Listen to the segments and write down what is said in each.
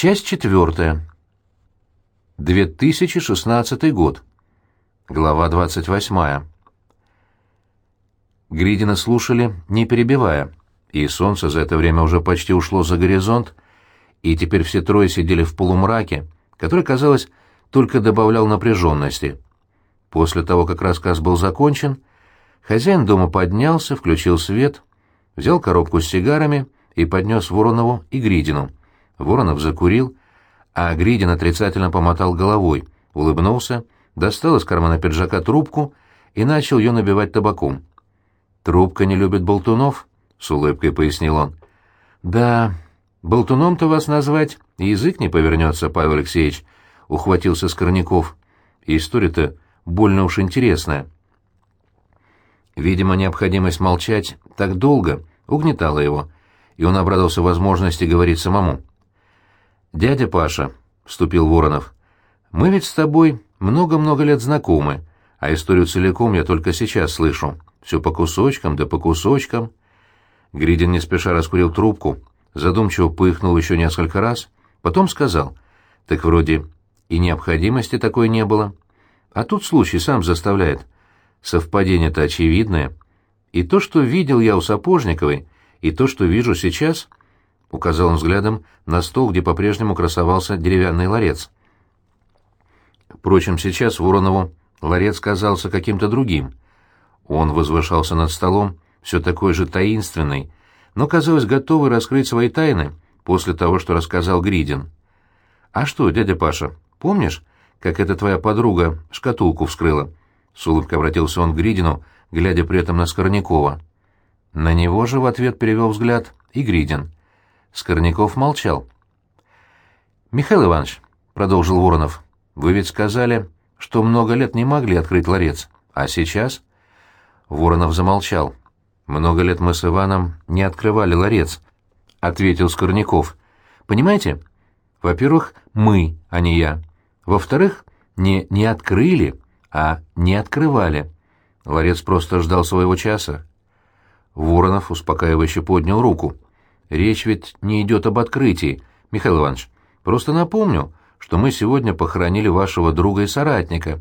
Часть четвертая. 2016 год. Глава 28. Гридина слушали, не перебивая, и солнце за это время уже почти ушло за горизонт, и теперь все трое сидели в полумраке, который, казалось, только добавлял напряженности. После того, как рассказ был закончен, хозяин дома поднялся, включил свет, взял коробку с сигарами и поднес Воронову и Гридину. Воронов закурил, а Гридин отрицательно помотал головой, улыбнулся, достал из кармана пиджака трубку и начал ее набивать табаком. «Трубка не любит болтунов», — с улыбкой пояснил он. «Да, болтуном-то вас назвать язык не повернется, Павел Алексеевич», — ухватился Скорняков. «История-то больно уж интересная». Видимо, необходимость молчать так долго угнетала его, и он обрадовался возможности говорить самому. «Дядя Паша», — вступил Воронов, — «мы ведь с тобой много-много лет знакомы, а историю целиком я только сейчас слышу. Все по кусочкам, да по кусочкам». Гридин не спеша раскурил трубку, задумчиво пыхнул еще несколько раз, потом сказал, «Так вроде и необходимости такой не было. А тут случай сам заставляет. Совпадение-то очевидное. И то, что видел я у Сапожниковой, и то, что вижу сейчас, — указал он взглядом на стол, где по-прежнему красовался деревянный ларец. Впрочем, сейчас Воронову ларец казался каким-то другим. Он возвышался над столом, все такой же таинственный, но, казалось, готовый раскрыть свои тайны после того, что рассказал Гридин. «А что, дядя Паша, помнишь, как эта твоя подруга шкатулку вскрыла?» С улыбкой обратился он к Гридину, глядя при этом на Скорнякова. На него же в ответ перевел взгляд и Гридин. Скорняков молчал. «Михаил Иванович», — продолжил Воронов, — «вы ведь сказали, что много лет не могли открыть ларец, а сейчас?» Воронов замолчал. «Много лет мы с Иваном не открывали ларец», — ответил Скорняков. «Понимаете? Во-первых, мы, а не я. Во-вторых, не не открыли, а не открывали. Ларец просто ждал своего часа». Воронов успокаивающе поднял руку. «Речь ведь не идет об открытии, Михаил Иванович. Просто напомню, что мы сегодня похоронили вашего друга и соратника,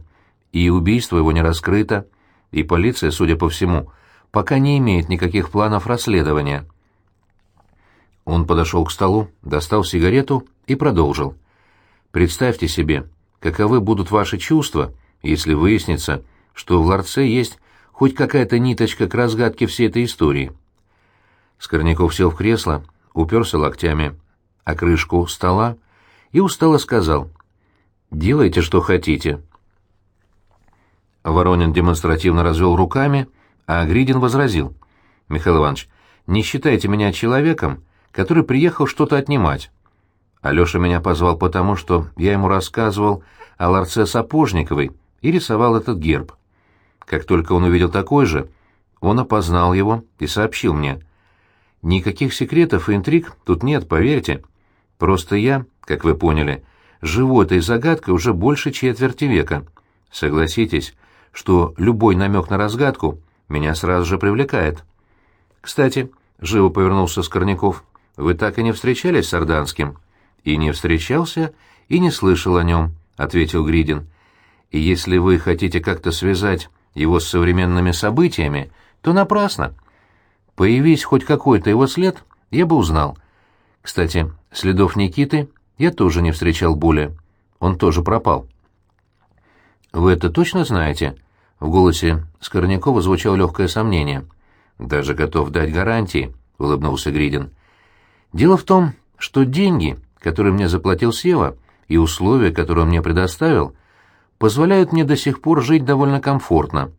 и убийство его не раскрыто, и полиция, судя по всему, пока не имеет никаких планов расследования. Он подошел к столу, достал сигарету и продолжил. «Представьте себе, каковы будут ваши чувства, если выяснится, что в ларце есть хоть какая-то ниточка к разгадке всей этой истории». Скорняков сел в кресло, уперся локтями о крышку стола и устало сказал «Делайте, что хотите». Воронин демонстративно развел руками, а Гридин возразил. «Михаил Иванович, не считайте меня человеком, который приехал что-то отнимать. Алеша меня позвал потому, что я ему рассказывал о ларце Сапожниковой и рисовал этот герб. Как только он увидел такой же, он опознал его и сообщил мне. Никаких секретов и интриг тут нет, поверьте. Просто я, как вы поняли, живу этой загадкой уже больше четверти века. Согласитесь, что любой намек на разгадку меня сразу же привлекает. Кстати, живо повернулся Скорняков, вы так и не встречались с Орданским? И не встречался, и не слышал о нем, ответил Гридин. И если вы хотите как-то связать его с современными событиями, то напрасно. Появись хоть какой-то его след, я бы узнал. Кстати, следов Никиты я тоже не встречал более. Он тоже пропал. «Вы это точно знаете?» В голосе Скорнякова звучало легкое сомнение. «Даже готов дать гарантии», — улыбнулся Гридин. «Дело в том, что деньги, которые мне заплатил Сева, и условия, которые он мне предоставил, позволяют мне до сих пор жить довольно комфортно.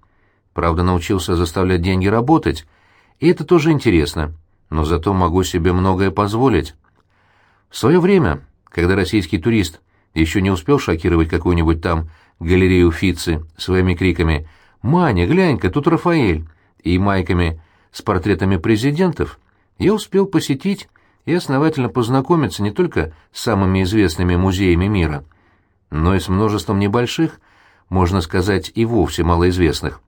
Правда, научился заставлять деньги работать, и это тоже интересно, но зато могу себе многое позволить. В свое время, когда российский турист еще не успел шокировать какую-нибудь там галерею Фицы своими криками «Маня, глянь-ка, тут Рафаэль!» и майками с портретами президентов, я успел посетить и основательно познакомиться не только с самыми известными музеями мира, но и с множеством небольших, можно сказать, и вовсе малоизвестных.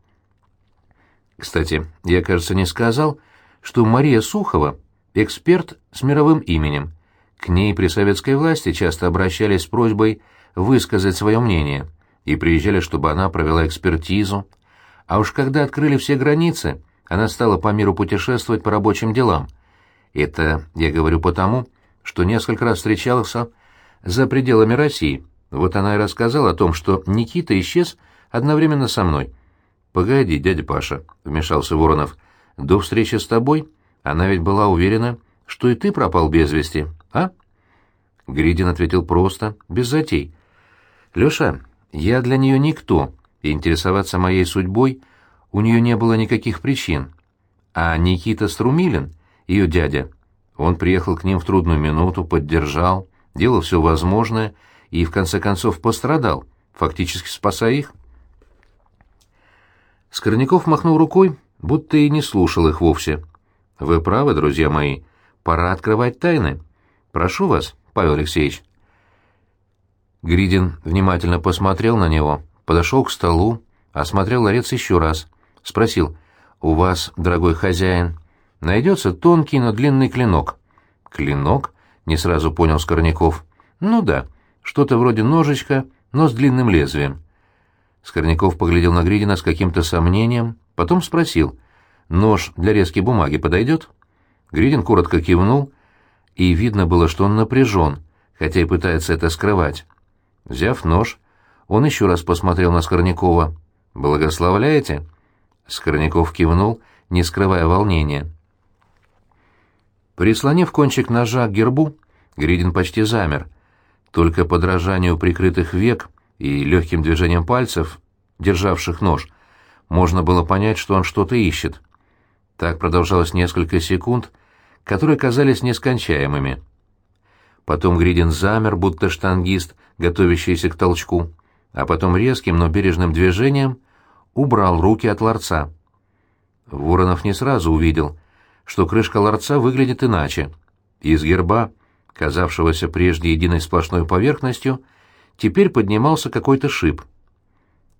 Кстати, я, кажется, не сказал, что Мария Сухова — эксперт с мировым именем. К ней при советской власти часто обращались с просьбой высказать свое мнение и приезжали, чтобы она провела экспертизу. А уж когда открыли все границы, она стала по миру путешествовать по рабочим делам. Это я говорю потому, что несколько раз встречался за пределами России. Вот она и рассказала о том, что Никита исчез одновременно со мной. «Погоди, дядя Паша», — вмешался Воронов, — «до встречи с тобой она ведь была уверена, что и ты пропал без вести, а?» Гридин ответил просто, без затей. «Леша, я для нее никто, и интересоваться моей судьбой у нее не было никаких причин. А Никита Струмилин, ее дядя, он приехал к ним в трудную минуту, поддержал, делал все возможное и, в конце концов, пострадал, фактически спасая их. Скорняков махнул рукой, будто и не слушал их вовсе. «Вы правы, друзья мои, пора открывать тайны. Прошу вас, Павел Алексеевич». Гридин внимательно посмотрел на него, подошел к столу, осмотрел ларец еще раз, спросил, «У вас, дорогой хозяин, найдется тонкий, но длинный клинок?» «Клинок?» — не сразу понял Скорняков. «Ну да, что-то вроде ножичка, но с длинным лезвием». Скорняков поглядел на Гридина с каким-то сомнением, потом спросил, «Нож для резки бумаги подойдет?» Гридин коротко кивнул, и видно было, что он напряжен, хотя и пытается это скрывать. Взяв нож, он еще раз посмотрел на Скорнякова. «Благословляете?» Скорняков кивнул, не скрывая волнения. Прислонив кончик ножа к гербу, Гридин почти замер. Только подражанию прикрытых век и легким движением пальцев, державших нож, можно было понять, что он что-то ищет. Так продолжалось несколько секунд, которые казались нескончаемыми. Потом Гридин замер, будто штангист, готовящийся к толчку, а потом резким, но бережным движением убрал руки от ларца. Воронов не сразу увидел, что крышка ларца выглядит иначе. Из герба, казавшегося прежде единой сплошной поверхностью, теперь поднимался какой-то шип.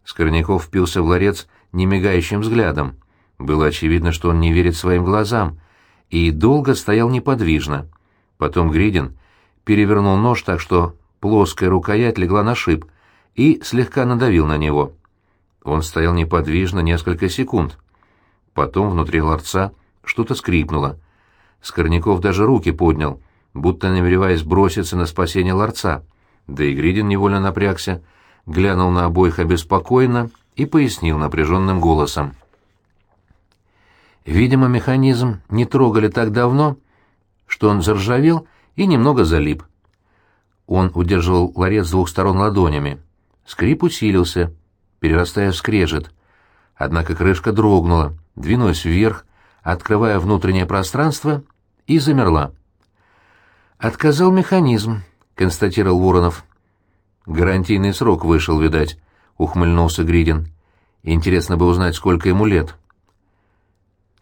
Скорняков впился в ларец немигающим взглядом. Было очевидно, что он не верит своим глазам, и долго стоял неподвижно. Потом Гридин перевернул нож так, что плоская рукоять легла на шип, и слегка надавил на него. Он стоял неподвижно несколько секунд. Потом внутри ларца что-то скрипнуло. Скорняков даже руки поднял, будто намереваясь броситься на спасение ларца. Да и Гридин невольно напрягся, глянул на обоих обеспокоенно и пояснил напряженным голосом. Видимо, механизм не трогали так давно, что он заржавел и немного залип. Он удерживал ларец с двух сторон ладонями. Скрип усилился, перерастая в скрежет. Однако крышка дрогнула, двинулась вверх, открывая внутреннее пространство, и замерла. «Отказал механизм», — констатировал Воронов. «Гарантийный срок вышел, видать», — ухмыльнулся Гридин. «Интересно бы узнать, сколько ему лет».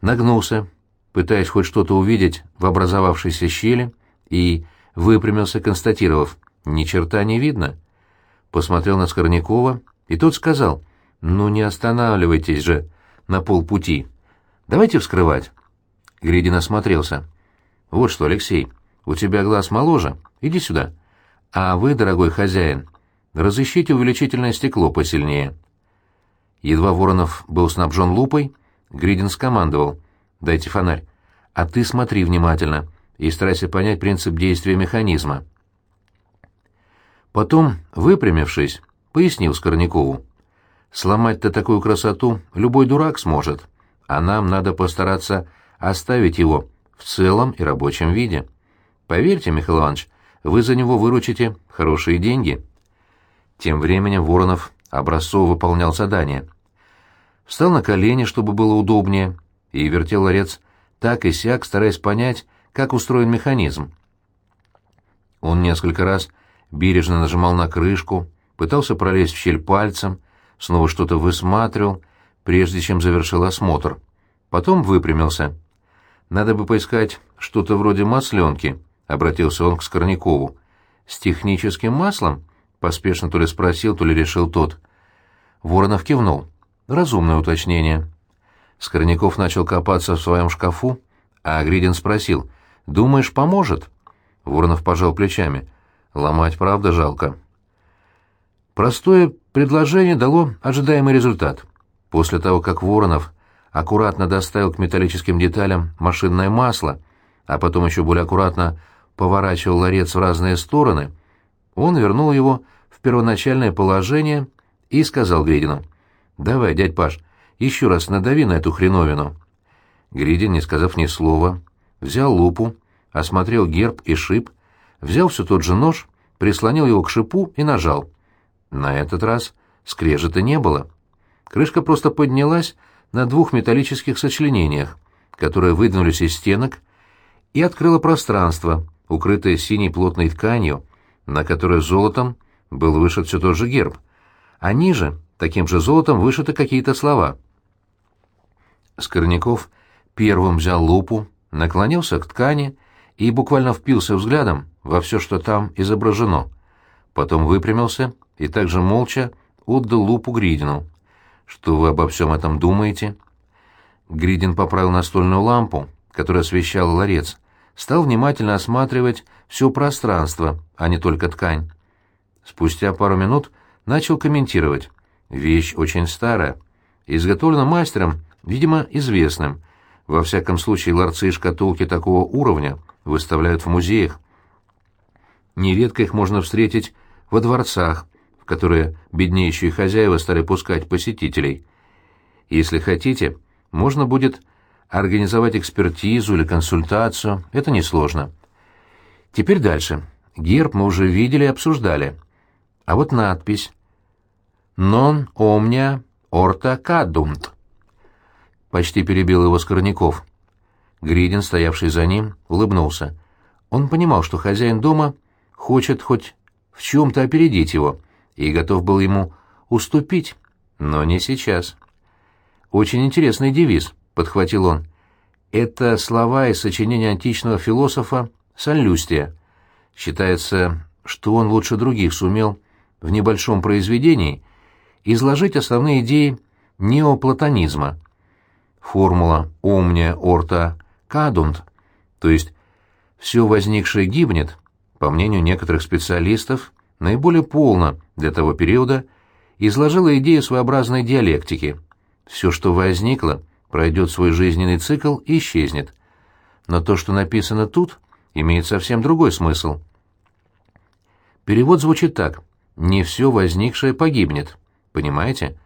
Нагнулся, пытаясь хоть что-то увидеть в образовавшейся щели, и выпрямился, констатировав, «Ни черта не видно». Посмотрел на Скорнякова, и тот сказал, «Ну не останавливайтесь же на полпути. Давайте вскрывать». Гридин осмотрелся. «Вот что, Алексей, у тебя глаз моложе. Иди сюда. А вы, дорогой хозяин, разыщите увеличительное стекло посильнее». Едва Воронов был снабжен лупой, Гридин скомандовал. «Дайте фонарь. А ты смотри внимательно и старайся понять принцип действия механизма». Потом, выпрямившись, пояснил Скорнякову. «Сломать-то такую красоту любой дурак сможет, а нам надо постараться оставить его в целом и рабочем виде. Поверьте, Михаил Иванович, вы за него выручите хорошие деньги». Тем временем Воронов образцово выполнял задание. Встал на колени, чтобы было удобнее, и вертел ларец так и сяк, стараясь понять, как устроен механизм. Он несколько раз бережно нажимал на крышку, пытался пролезть в щель пальцем, снова что-то высматривал, прежде чем завершил осмотр. Потом выпрямился. «Надо бы поискать что-то вроде масленки», — обратился он к Скорнякову. «С техническим маслом?» — поспешно то ли спросил, то ли решил тот. Воронов кивнул. «Разумное уточнение». Скорняков начал копаться в своем шкафу, а Гридин спросил, «Думаешь, поможет?» Воронов пожал плечами. Ломать, правда, жалко. Простое предложение дало ожидаемый результат. После того, как Воронов аккуратно доставил к металлическим деталям машинное масло, а потом еще более аккуратно поворачивал ларец в разные стороны, он вернул его в первоначальное положение и сказал Гридину, «Давай, дядь Паш, еще раз надави на эту хреновину». Гридин, не сказав ни слова, взял лупу, осмотрел герб и шип, взял все тот же нож, прислонил его к шипу и нажал. На этот раз скрежета не было. Крышка просто поднялась на двух металлических сочленениях, которые выдвинулись из стенок, и открыла пространство, укрытое синей плотной тканью, на которой золотом был вышит все тот же герб, а ниже таким же золотом вышиты какие-то слова. Скорняков первым взял лупу, наклонился к ткани и буквально впился взглядом во все, что там изображено. Потом выпрямился и также молча отдал лупу Гридину. «Что вы обо всем этом думаете?» Гридин поправил настольную лампу, которая освещала ларец, стал внимательно осматривать все пространство, а не только ткань. Спустя пару минут начал комментировать. Вещь очень старая, изготовлена мастером, видимо, известным. Во всяком случае, ларцы и шкатулки такого уровня выставляют в музеях. Нередко их можно встретить во дворцах, в которые беднейшие хозяева стали пускать посетителей. Если хотите, можно будет организовать экспертизу или консультацию, это несложно. Теперь дальше. Герб мы уже видели и обсуждали. А вот надпись «Non omnia orta cadunt». Почти перебил его Скорняков. Гридин, стоявший за ним, улыбнулся. Он понимал, что хозяин дома хочет хоть в чем-то опередить его, и готов был ему уступить, но не сейчас. «Очень интересный девиз», — подхватил он. «Это слова из сочинения античного философа Соллюстия. Считается, что он лучше других сумел в небольшом произведении изложить основные идеи неоплатонизма. Формула «omnia orta cadunt», то есть «все возникшее гибнет», по мнению некоторых специалистов, наиболее полно для того периода изложила идею своеобразной диалектики. Все, что возникло, пройдет свой жизненный цикл и исчезнет. Но то, что написано тут, имеет совсем другой смысл. Перевод звучит так. «Не все возникшее погибнет». Понимаете?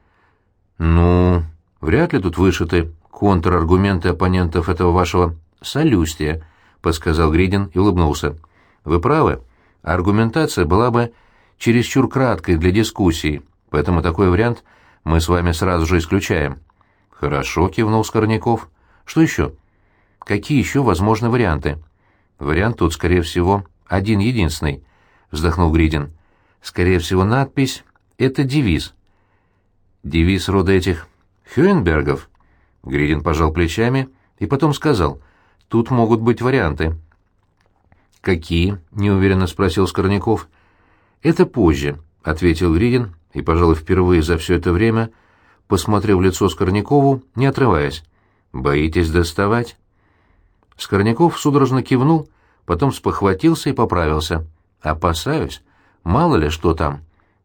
Ну, вряд ли тут вышиты контраргументы оппонентов этого вашего «солюстия», — подсказал Гридин и улыбнулся. Вы правы. Аргументация была бы чересчур краткой для дискуссии, поэтому такой вариант мы с вами сразу же исключаем. Хорошо, кивнул Скорняков. Что еще? Какие еще возможны варианты? Вариант тут, скорее всего, один единственный, вздохнул Гридин. Скорее всего, надпись — это девиз. Девиз рода этих Хюенбергов? Гридин пожал плечами и потом сказал, тут могут быть варианты. «Какие?» — неуверенно спросил Скорняков. «Это позже», — ответил Гридин, и, пожалуй, впервые за все это время, посмотрев в лицо Скорнякову, не отрываясь. «Боитесь доставать?» Скорняков судорожно кивнул, потом спохватился и поправился. «Опасаюсь. Мало ли что там».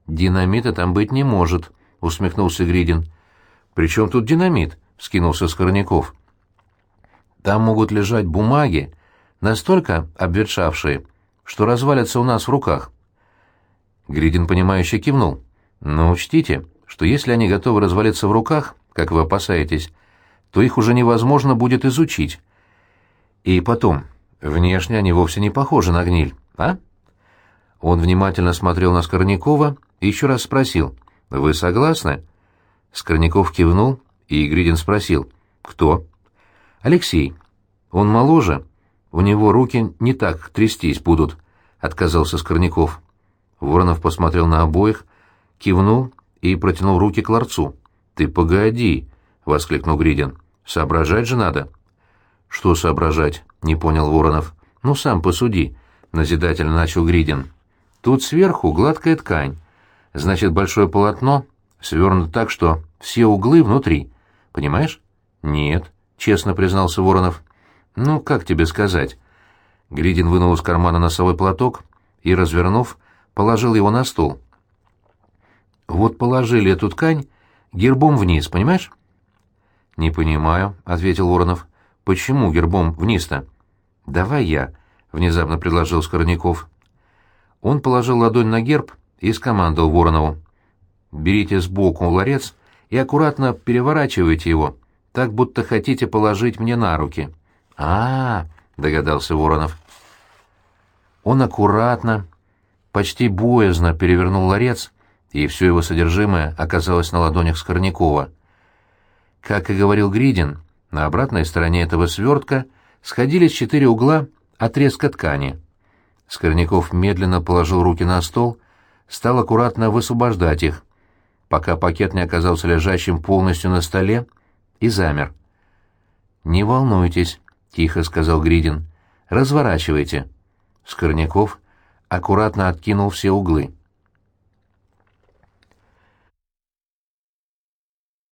«Динамита там быть не может», — усмехнулся Гридин. «При чем тут динамит?» — вскинулся Скорняков. «Там могут лежать бумаги, настолько обветшавшие, что развалятся у нас в руках. Гридин, понимающе кивнул. Но учтите, что если они готовы развалиться в руках, как вы опасаетесь, то их уже невозможно будет изучить. И потом, внешне они вовсе не похожи на гниль, а? Он внимательно смотрел на Скорнякова и еще раз спросил, «Вы согласны?» Скорняков кивнул, и Гридин спросил, «Кто?» «Алексей. Он моложе, у него руки не так трястись будут, — отказался Скорняков. Воронов посмотрел на обоих, кивнул и протянул руки к ларцу. — Ты погоди, — воскликнул Гридин. — Соображать же надо. — Что соображать? — не понял Воронов. — Ну, сам посуди, — назидательно начал Гридин. — Тут сверху гладкая ткань. Значит, большое полотно свернуто так, что все углы внутри. Понимаешь? — Нет, — честно признался Воронов. Ну, как тебе сказать? Глидин вынул из кармана носовой платок и, развернув, положил его на стол. «Вот положили эту ткань гербом вниз, понимаешь?» «Не понимаю», — ответил Воронов. «Почему гербом вниз-то?» «Давай я», — внезапно предложил Скорняков. Он положил ладонь на герб и скомандовал Воронову. «Берите сбоку ларец и аккуратно переворачивайте его, так будто хотите положить мне на руки». «А-а-а», догадался Воронов. Он аккуратно, почти боязно перевернул ларец, и все его содержимое оказалось на ладонях Скорнякова. Как и говорил Гридин, на обратной стороне этого свертка сходились четыре угла отрезка ткани. Скорняков медленно положил руки на стол, стал аккуратно высвобождать их, пока пакет не оказался лежащим полностью на столе, и замер. «Не волнуйтесь», — тихо сказал Гридин. «Разворачивайте». Скорняков аккуратно откинул все углы.